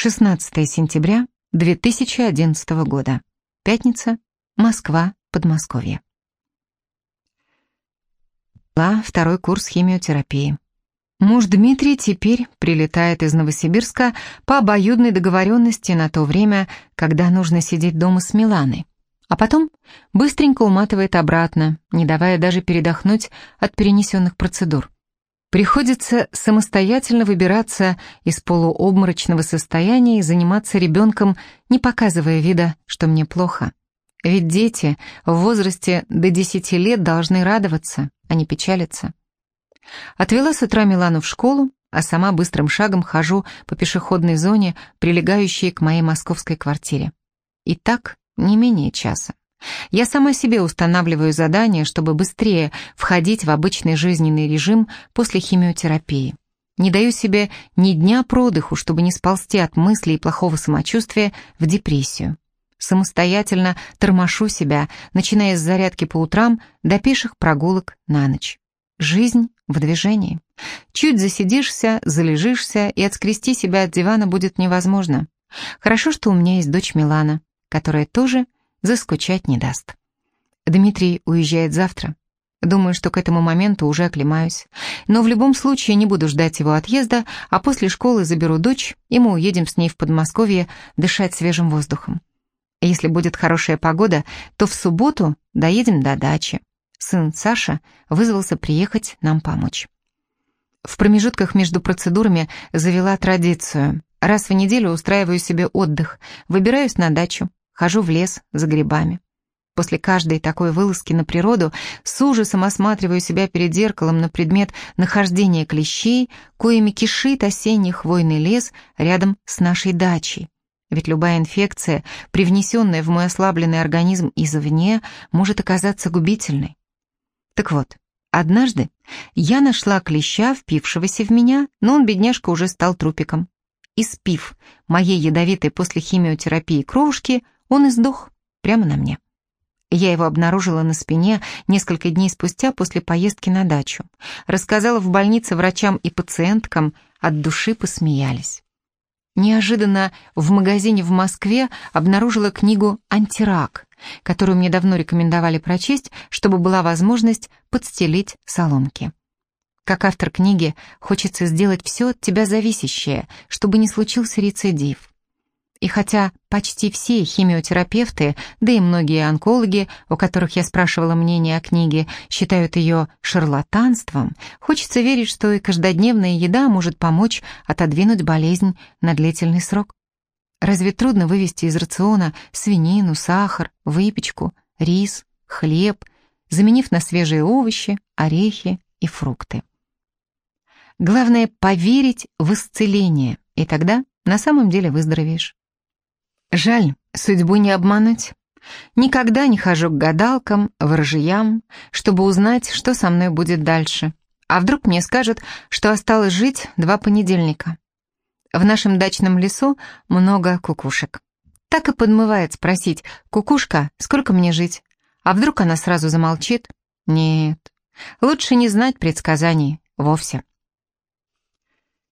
16 сентября 2011 года. Пятница, Москва, Подмосковье. Второй курс химиотерапии. Муж Дмитрий теперь прилетает из Новосибирска по обоюдной договоренности на то время, когда нужно сидеть дома с Миланой. А потом быстренько уматывает обратно, не давая даже передохнуть от перенесенных процедур. Приходится самостоятельно выбираться из полуобморочного состояния и заниматься ребенком, не показывая вида, что мне плохо. Ведь дети в возрасте до 10 лет должны радоваться, а не печалиться. Отвела с утра Милану в школу, а сама быстрым шагом хожу по пешеходной зоне, прилегающей к моей московской квартире. И так не менее часа. Я сама себе устанавливаю задание, чтобы быстрее входить в обычный жизненный режим после химиотерапии. Не даю себе ни дня продыху, чтобы не сползти от мыслей и плохого самочувствия в депрессию. Самостоятельно тормошу себя, начиная с зарядки по утрам до пеших прогулок на ночь. Жизнь в движении. Чуть засидишься, залежишься, и отскрести себя от дивана будет невозможно. Хорошо, что у меня есть дочь Милана, которая тоже заскучать не даст. Дмитрий уезжает завтра. Думаю, что к этому моменту уже оклемаюсь. Но в любом случае не буду ждать его отъезда, а после школы заберу дочь, и мы уедем с ней в Подмосковье дышать свежим воздухом. Если будет хорошая погода, то в субботу доедем до дачи. Сын Саша вызвался приехать нам помочь. В промежутках между процедурами завела традицию. Раз в неделю устраиваю себе отдых, выбираюсь на дачу, Хожу в лес за грибами. После каждой такой вылазки на природу с ужасом осматриваю себя перед зеркалом на предмет нахождения клещей, коими кишит осенний хвойный лес рядом с нашей дачей. Ведь любая инфекция, привнесенная в мой ослабленный организм извне, может оказаться губительной. Так вот, однажды я нашла клеща, впившегося в меня, но он, бедняжка, уже стал трупиком. И спив моей ядовитой после химиотерапии кровушки, он и сдох прямо на мне. Я его обнаружила на спине несколько дней спустя после поездки на дачу. Рассказала в больнице врачам и пациенткам, от души посмеялись. Неожиданно в магазине в Москве обнаружила книгу «Антирак», которую мне давно рекомендовали прочесть, чтобы была возможность подстелить соломки. Как автор книги, хочется сделать все от тебя зависящее, чтобы не случился рецидив. И хотя почти все химиотерапевты, да и многие онкологи, у которых я спрашивала мнение о книге, считают ее шарлатанством, хочется верить, что и каждодневная еда может помочь отодвинуть болезнь на длительный срок. Разве трудно вывести из рациона свинину, сахар, выпечку, рис, хлеб, заменив на свежие овощи, орехи и фрукты? Главное — поверить в исцеление, и тогда на самом деле выздоровеешь. Жаль, судьбу не обмануть. Никогда не хожу к гадалкам, ворожьям, чтобы узнать, что со мной будет дальше. А вдруг мне скажут, что осталось жить два понедельника. В нашем дачном лесу много кукушек. Так и подмывает спросить, «Кукушка, сколько мне жить?» А вдруг она сразу замолчит? Нет, лучше не знать предсказаний вовсе.